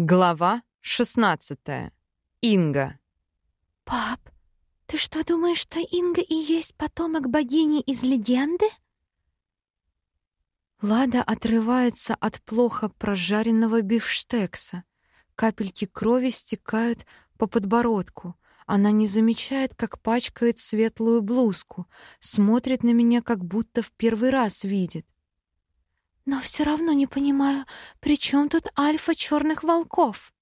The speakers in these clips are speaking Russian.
Глава 16. Инга. «Пап, ты что думаешь, что Инга и есть потомок богини из легенды?» Лада отрывается от плохо прожаренного бифштекса. Капельки крови стекают по подбородку. Она не замечает, как пачкает светлую блузку, смотрит на меня, как будто в первый раз видит. Но все равно не понимаю, при чем тут альфа черных волков?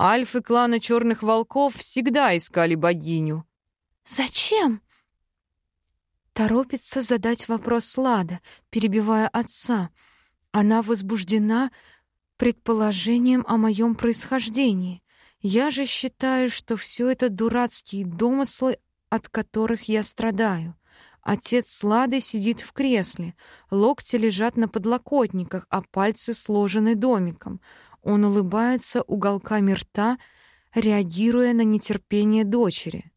Альфы клана черных волков всегда искали богиню. Зачем? Торопится задать вопрос Лада, перебивая отца. Она возбуждена предположением о моем происхождении. Я же считаю, что все это дурацкие домыслы, от которых я страдаю. Отец Лады сидит в кресле, локти лежат на подлокотниках, а пальцы сложены домиком. Он улыбается уголками рта, реагируя на нетерпение дочери.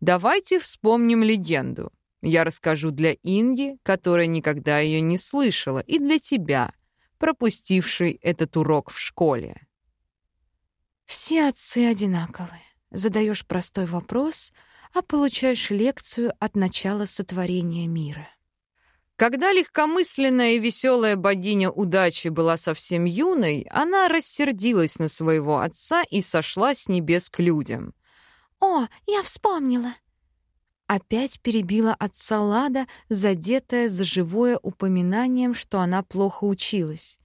Давайте вспомним легенду. Я расскажу для Инги, которая никогда ее не слышала, и для тебя, пропустивший этот урок в школе. Все отцы одинаковые. Задаешь простой вопрос — а получаешь лекцию от начала сотворения мира. Когда легкомысленная и веселая богиня удачи была совсем юной, она рассердилась на своего отца и сошла с небес к людям. «О, я вспомнила!» Опять перебила отца Лада, задетая за живое упоминанием, что она плохо училась.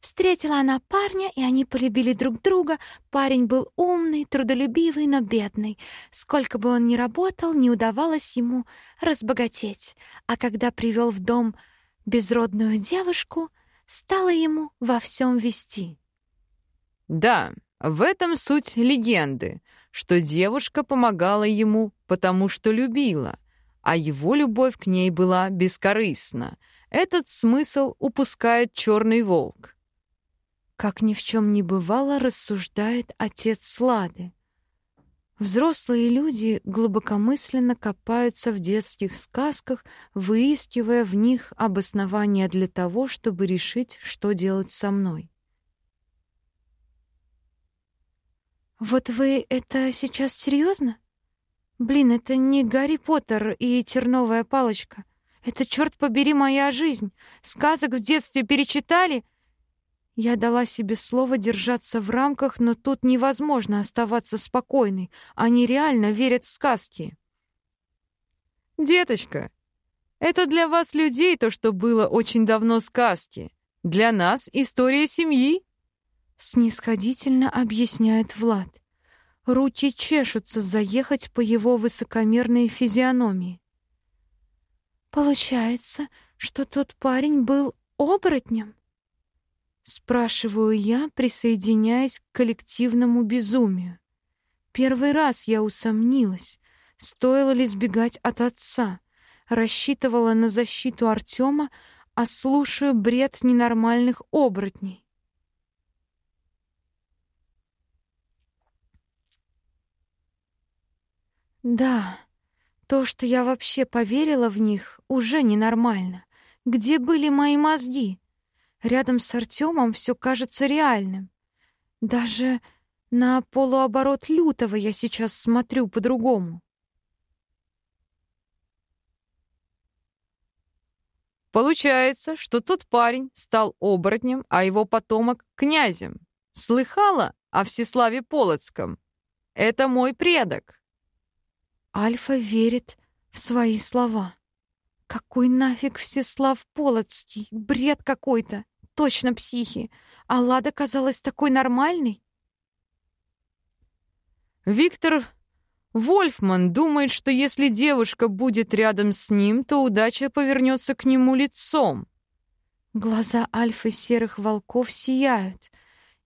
Встретила она парня, и они полюбили друг друга. Парень был умный, трудолюбивый, но бедный. Сколько бы он ни работал, не удавалось ему разбогатеть. А когда привел в дом безродную девушку, стала ему во всем вести. Да, в этом суть легенды, что девушка помогала ему, потому что любила, а его любовь к ней была бескорыстна. Этот смысл упускает черный волк. Как ни в чем не бывало, рассуждает отец Слады. Взрослые люди глубокомысленно копаются в детских сказках, выискивая в них обоснования для того, чтобы решить, что делать со мной. Вот вы это сейчас серьезно? Блин, это не Гарри Поттер и терновая палочка. Это, черт побери, моя жизнь. Сказок в детстве перечитали — я дала себе слово держаться в рамках, но тут невозможно оставаться спокойной. Они реально верят в сказки. «Деточка, это для вас, людей, то, что было очень давно сказки. Для нас — история семьи», — снисходительно объясняет Влад. Руки чешутся заехать по его высокомерной физиономии. «Получается, что тот парень был оборотнем?» Спрашиваю я, присоединяясь к коллективному безумию. Первый раз я усомнилась, стоило ли сбегать от отца. Рассчитывала на защиту Артема, а слушаю бред ненормальных оборотней. Да, то, что я вообще поверила в них, уже ненормально. Где были мои мозги? Рядом с Артемом все кажется реальным. Даже на полуоборот лютого я сейчас смотрю по-другому. Получается, что тот парень стал оборотнем, а его потомок — князем. Слыхала о Всеславе Полоцком? Это мой предок. Альфа верит в свои слова. Какой нафиг Всеслав Полоцкий? Бред какой-то точно психи. А Лада казалась такой нормальной. Виктор Вольфман думает, что если девушка будет рядом с ним, то удача повернется к нему лицом. Глаза альфы серых волков сияют.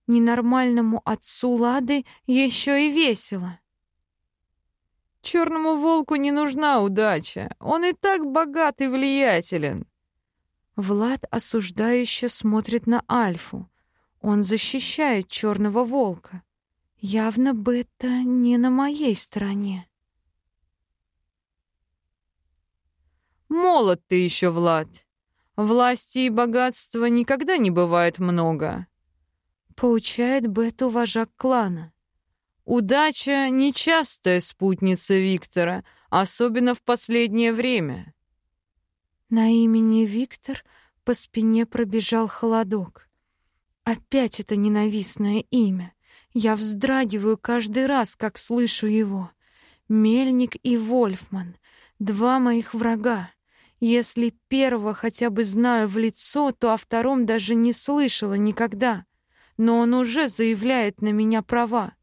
Ненормальному отцу Лады еще и весело. Черному волку не нужна удача. Он и так богат и влиятелен. Влад осуждающе смотрит на Альфу. Он защищает черного волка. Явно Бетта не на моей стороне. Молод ты еще, Влад. Власти и богатства никогда не бывает много. Поучает Бету вожак клана. Удача — нечастая спутница Виктора, особенно в последнее время. На имени Виктор по спине пробежал холодок. Опять это ненавистное имя. Я вздрагиваю каждый раз, как слышу его. Мельник и Вольфман — два моих врага. Если первого хотя бы знаю в лицо, то о втором даже не слышала никогда. Но он уже заявляет на меня права.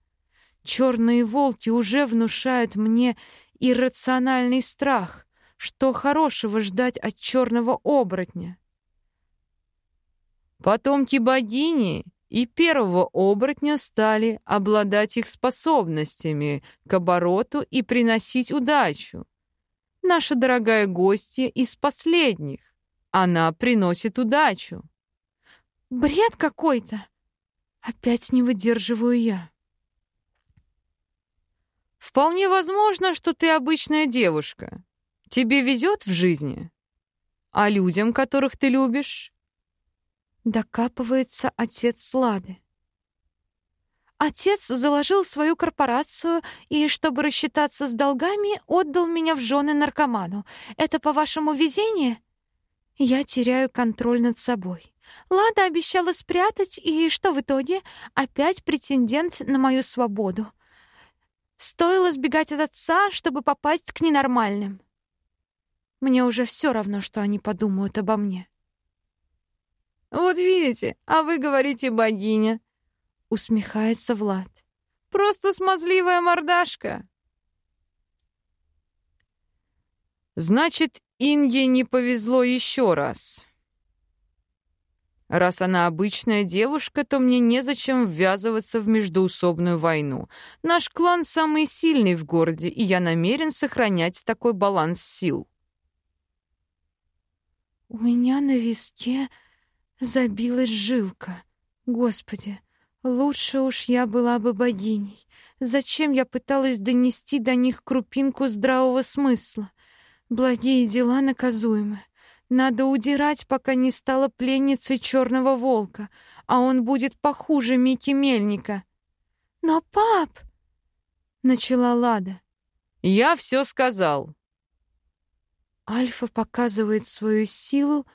Черные волки уже внушают мне иррациональный страх. Что хорошего ждать от черного оборотня? Потомки богини и первого оборотня стали обладать их способностями к обороту и приносить удачу. Наша дорогая гостья из последних. Она приносит удачу. Бред какой-то. Опять не выдерживаю я. Вполне возможно, что ты обычная девушка. Тебе везет в жизни? А людям, которых ты любишь? Докапывается отец Лады. Отец заложил свою корпорацию и, чтобы рассчитаться с долгами, отдал меня в жены наркоману. Это, по-вашему, везение? Я теряю контроль над собой. Лада обещала спрятать, и что в итоге? Опять претендент на мою свободу. Стоило сбегать от отца, чтобы попасть к ненормальным. Мне уже все равно, что они подумают обо мне. «Вот видите, а вы говорите богиня», — усмехается Влад. «Просто смазливая мордашка». «Значит, Инге не повезло еще раз». Раз она обычная девушка, то мне незачем ввязываться в междоусобную войну. Наш клан самый сильный в городе, и я намерен сохранять такой баланс сил. У меня на виске забилась жилка. Господи, лучше уж я была бы богиней. Зачем я пыталась донести до них крупинку здравого смысла? Благие дела наказуемы. Надо удирать, пока не стала пленницей черного волка, а он будет похуже Мики Мельника. Но, пап, начала Лада. Я все сказал. Альфа показывает свою силу,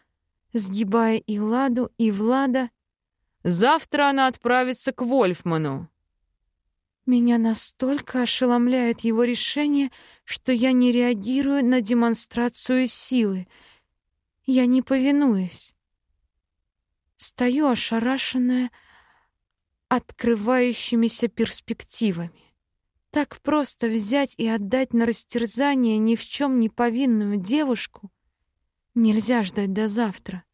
сгибая и Ладу, и Влада. Завтра она отправится к Вольфману. Меня настолько ошеломляет его решение, что я не реагирую на демонстрацию силы — я не повинуюсь. Стою ошарашенная открывающимися перспективами. Так просто взять и отдать на растерзание ни в чем не повинную девушку нельзя ждать до завтра.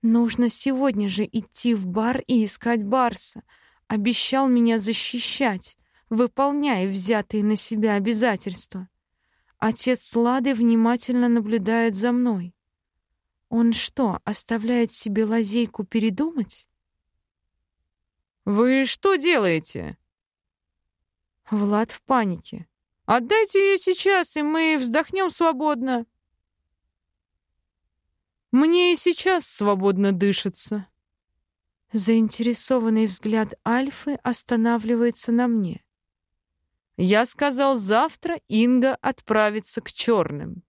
Нужно сегодня же идти в бар и искать Барса. Обещал меня защищать, выполняя взятые на себя обязательства. Отец Лады внимательно наблюдает за мной. Он что, оставляет себе лазейку передумать? Вы что делаете? Влад в панике. Отдайте ее сейчас, и мы вздохнем свободно. Мне и сейчас свободно дышится. Заинтересованный взгляд Альфы останавливается на мне. Я сказал, завтра Инга отправится к черным.